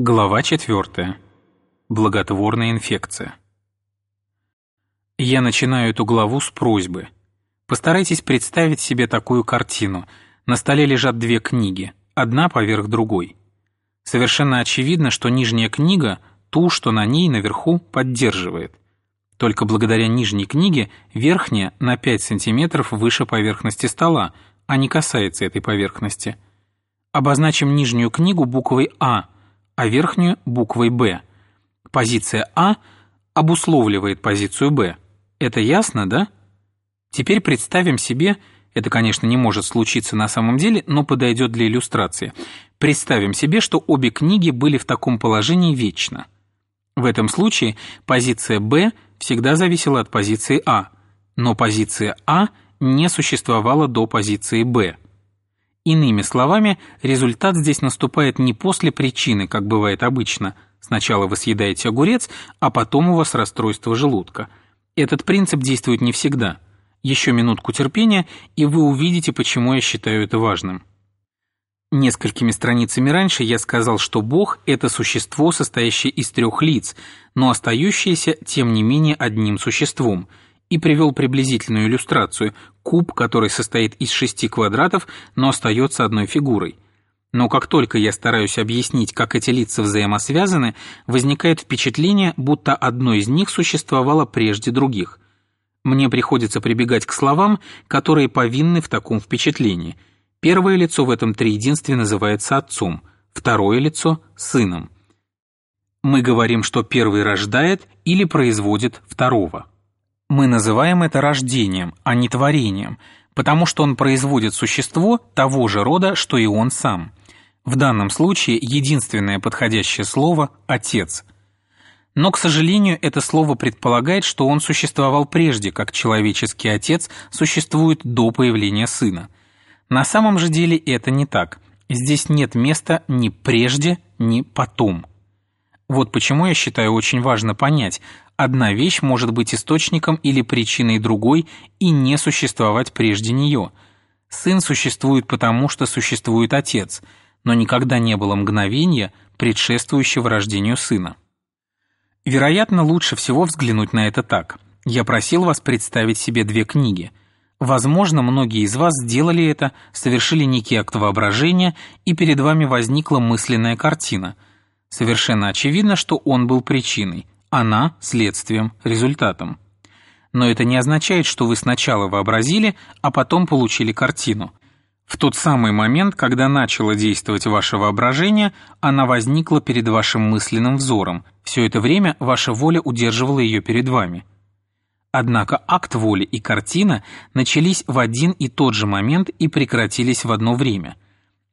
Глава 4. Благотворная инфекция. Я начинаю эту главу с просьбы. Постарайтесь представить себе такую картину. На столе лежат две книги, одна поверх другой. Совершенно очевидно, что нижняя книга ту, что на ней наверху поддерживает. Только благодаря нижней книге верхняя на 5 см выше поверхности стола, а не касается этой поверхности. Обозначим нижнюю книгу буквой «А», а верхнюю – буквой «Б». Позиция А обусловливает позицию Б. Это ясно, да? Теперь представим себе, это, конечно, не может случиться на самом деле, но подойдет для иллюстрации. Представим себе, что обе книги были в таком положении вечно. В этом случае позиция Б всегда зависела от позиции А, но позиция А не существовала до позиции Б. Иными словами, результат здесь наступает не после причины, как бывает обычно. Сначала вы съедаете огурец, а потом у вас расстройство желудка. Этот принцип действует не всегда. Еще минутку терпения, и вы увидите, почему я считаю это важным. Несколькими страницами раньше я сказал, что Бог – это существо, состоящее из трех лиц, но остающееся, тем не менее, одним существом – и привел приблизительную иллюстрацию – куб, который состоит из шести квадратов, но остается одной фигурой. Но как только я стараюсь объяснить, как эти лица взаимосвязаны, возникает впечатление, будто одно из них существовало прежде других. Мне приходится прибегать к словам, которые повинны в таком впечатлении. Первое лицо в этом триединстве называется отцом, второе лицо – сыном. Мы говорим, что первый рождает или производит второго. Мы называем это рождением, а не творением, потому что он производит существо того же рода, что и он сам. В данном случае единственное подходящее слово «отец». Но, к сожалению, это слово предполагает, что он существовал прежде, как человеческий отец существует до появления сына. На самом же деле это не так. Здесь нет места ни прежде, ни потом. Вот почему я считаю очень важно понять, одна вещь может быть источником или причиной другой и не существовать прежде нее. Сын существует потому, что существует отец, но никогда не было мгновения, предшествующего рождению сына. Вероятно, лучше всего взглянуть на это так. Я просил вас представить себе две книги. Возможно, многие из вас сделали это, совершили некий акт воображения, и перед вами возникла мысленная картина. Совершенно очевидно, что он был причиной – она следствием, результатом. Но это не означает, что вы сначала вообразили, а потом получили картину. В тот самый момент, когда начало действовать ваше воображение, она возникла перед вашим мысленным взором. Все это время ваша воля удерживала ее перед вами. Однако акт воли и картина начались в один и тот же момент и прекратились в одно время.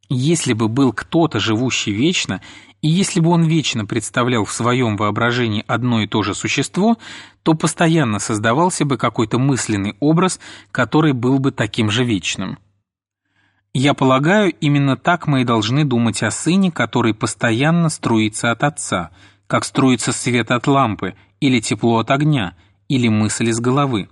Если бы был кто-то, живущий вечно, и если бы он вечно представлял в своем воображении одно и то же существо, то постоянно создавался бы какой-то мысленный образ, который был бы таким же вечным. Я полагаю, именно так мы и должны думать о сыне, который постоянно струится от отца, как струится свет от лампы, или тепло от огня, или мысль из головы.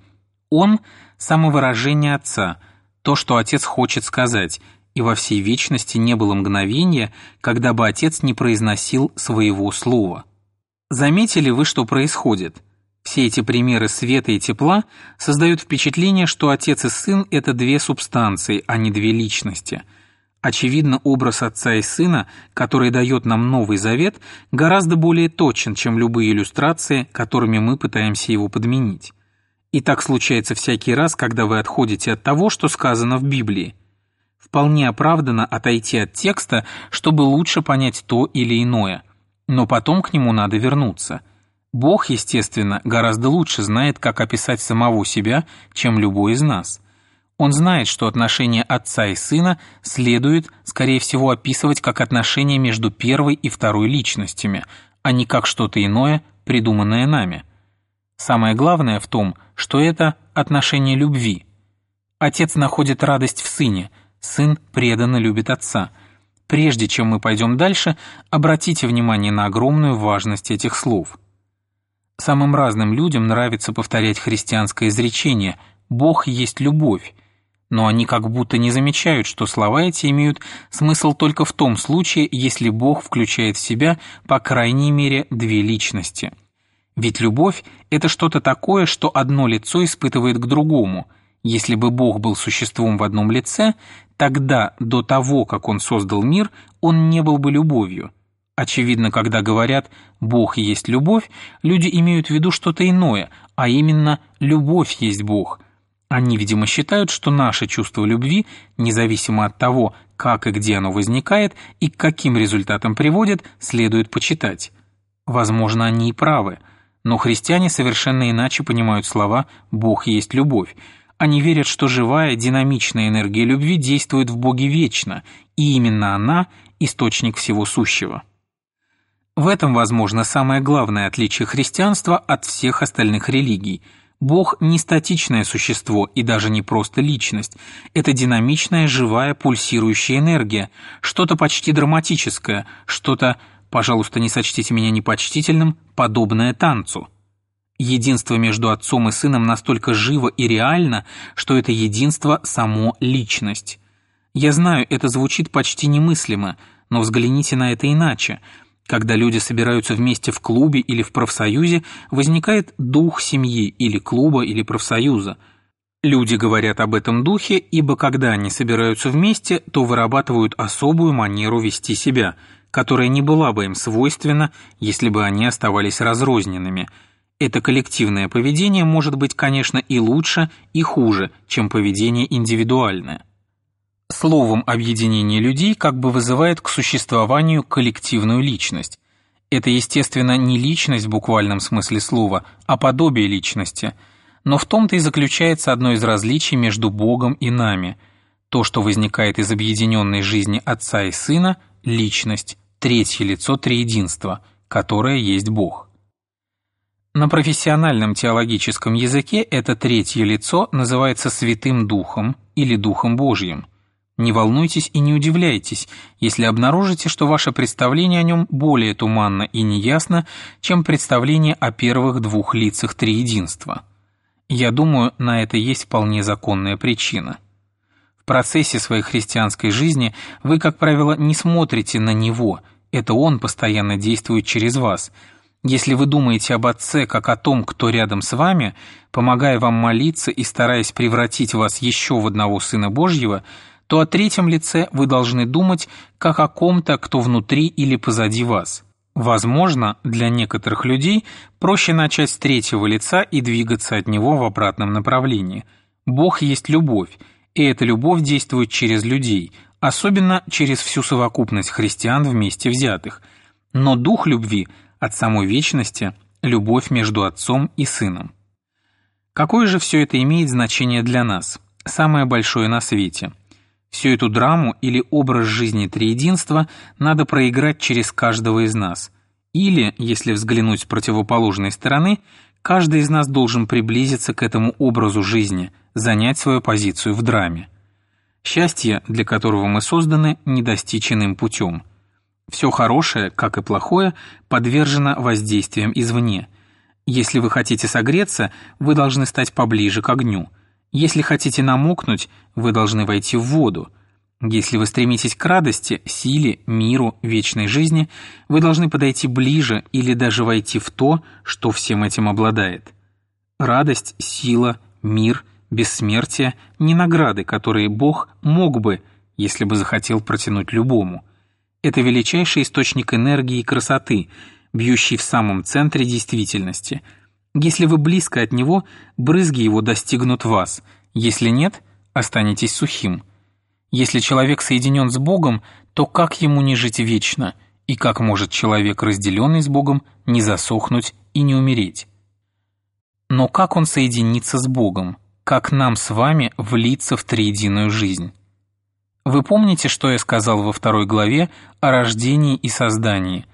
Он – самовыражение отца, то, что отец хочет сказать – и во всей вечности не было мгновения, когда бы отец не произносил своего слова. Заметили вы, что происходит? Все эти примеры света и тепла создают впечатление, что отец и сын – это две субстанции, а не две личности. Очевидно, образ отца и сына, который дает нам Новый Завет, гораздо более точен, чем любые иллюстрации, которыми мы пытаемся его подменить. И так случается всякий раз, когда вы отходите от того, что сказано в Библии – вполне оправдано отойти от текста, чтобы лучше понять то или иное. Но потом к нему надо вернуться. Бог, естественно, гораздо лучше знает, как описать самого себя, чем любой из нас. Он знает, что отношения отца и сына следует, скорее всего, описывать как отношения между первой и второй личностями, а не как что-то иное, придуманное нами. Самое главное в том, что это отношение любви. Отец находит радость в сыне – Сын преданно любит отца. Прежде чем мы пойдем дальше, обратите внимание на огромную важность этих слов. Самым разным людям нравится повторять христианское изречение «Бог есть любовь», но они как будто не замечают, что слова эти имеют смысл только в том случае, если Бог включает в себя, по крайней мере, две личности. Ведь любовь – это что-то такое, что одно лицо испытывает к другому. Если бы Бог был существом в одном лице, тогда, до того, как Он создал мир, Он не был бы любовью. Очевидно, когда говорят «Бог есть любовь», люди имеют в виду что-то иное, а именно «любовь есть Бог», они, видимо, считают, что наше чувство любви, независимо от того, как и где оно возникает и к каким результатам приводит, следует почитать. Возможно, они и правы, но христиане совершенно иначе понимают слова «Бог есть любовь». Они верят, что живая, динамичная энергия любви действует в Боге вечно, и именно она – источник всего сущего. В этом, возможно, самое главное отличие христианства от всех остальных религий – Бог не статичное существо и даже не просто личность. Это динамичная, живая, пульсирующая энергия, что-то почти драматическое, что-то, пожалуйста, не сочтите меня непочтительным, подобное танцу. Единство между отцом и сыном настолько живо и реально, что это единство – само личность. Я знаю, это звучит почти немыслимо, но взгляните на это иначе – когда люди собираются вместе в клубе или в профсоюзе, возникает дух семьи или клуба или профсоюза. Люди говорят об этом духе, ибо когда они собираются вместе, то вырабатывают особую манеру вести себя, которая не была бы им свойственна, если бы они оставались разрозненными. Это коллективное поведение может быть, конечно, и лучше, и хуже, чем поведение индивидуальное. Словом, объединение людей как бы вызывает к существованию коллективную личность. Это, естественно, не личность в буквальном смысле слова, а подобие личности. Но в том-то и заключается одно из различий между Богом и нами. То, что возникает из объединенной жизни Отца и Сына – личность, третье лицо триединства, которое есть Бог. На профессиональном теологическом языке это третье лицо называется Святым Духом или Духом Божьим – не волнуйтесь и не удивляйтесь, если обнаружите, что ваше представление о нем более туманно и неясно, чем представление о первых двух лицах триединства. Я думаю, на это есть вполне законная причина. В процессе своей христианской жизни вы, как правило, не смотрите на Него, это Он постоянно действует через вас. Если вы думаете об Отце как о том, кто рядом с вами, помогая вам молиться и стараясь превратить вас еще в одного Сына Божьего – то о третьем лице вы должны думать как о ком-то, кто внутри или позади вас. Возможно, для некоторых людей проще начать с третьего лица и двигаться от него в обратном направлении. Бог есть любовь, и эта любовь действует через людей, особенно через всю совокупность христиан вместе взятых. Но дух любви от самой вечности – любовь между отцом и сыном. Какое же все это имеет значение для нас? Самое большое на свете – Всю эту драму или образ жизни триединства надо проиграть через каждого из нас. Или, если взглянуть с противоположной стороны, каждый из нас должен приблизиться к этому образу жизни, занять свою позицию в драме. Счастье, для которого мы созданы, не путем. Все хорошее, как и плохое, подвержено воздействиям извне. Если вы хотите согреться, вы должны стать поближе к огню – если хотите намокнуть, вы должны войти в воду. Если вы стремитесь к радости, силе, миру, вечной жизни, вы должны подойти ближе или даже войти в то, что всем этим обладает. Радость, сила, мир, бессмертие – не награды, которые Бог мог бы, если бы захотел протянуть любому. Это величайший источник энергии и красоты, бьющий в самом центре действительности – если вы близко от него, брызги его достигнут вас, если нет, останетесь сухим. Если человек соединен с Богом, то как ему не жить вечно, и как может человек, разделенный с Богом, не засохнуть и не умереть? Но как он соединится с Богом? Как нам с вами влиться в триединую жизнь? Вы помните, что я сказал во второй главе о рождении и создании?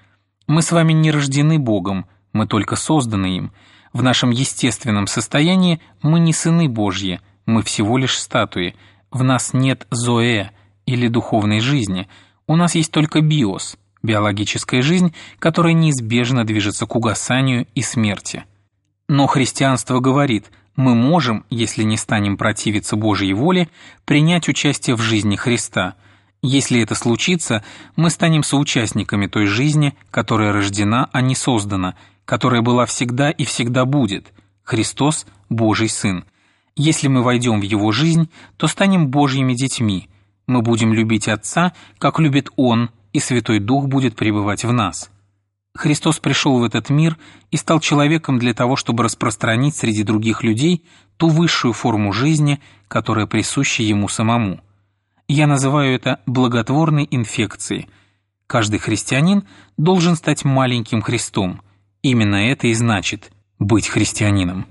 Мы с вами не рождены Богом, мы только созданы им – в нашем естественном состоянии мы не сыны Божьи, мы всего лишь статуи. В нас нет зоэ или духовной жизни. У нас есть только биос, биологическая жизнь, которая неизбежно движется к угасанию и смерти. Но христианство говорит, мы можем, если не станем противиться Божьей воле, принять участие в жизни Христа. Если это случится, мы станем соучастниками той жизни, которая рождена, а не создана, которая была всегда и всегда будет. Христос – Божий Сын. Если мы войдем в Его жизнь, то станем Божьими детьми. Мы будем любить Отца, как любит Он, и Святой Дух будет пребывать в нас. Христос пришел в этот мир и стал человеком для того, чтобы распространить среди других людей ту высшую форму жизни, которая присуща Ему самому. Я называю это благотворной инфекцией. Каждый христианин должен стать маленьким Христом. Именно это и значит быть христианином.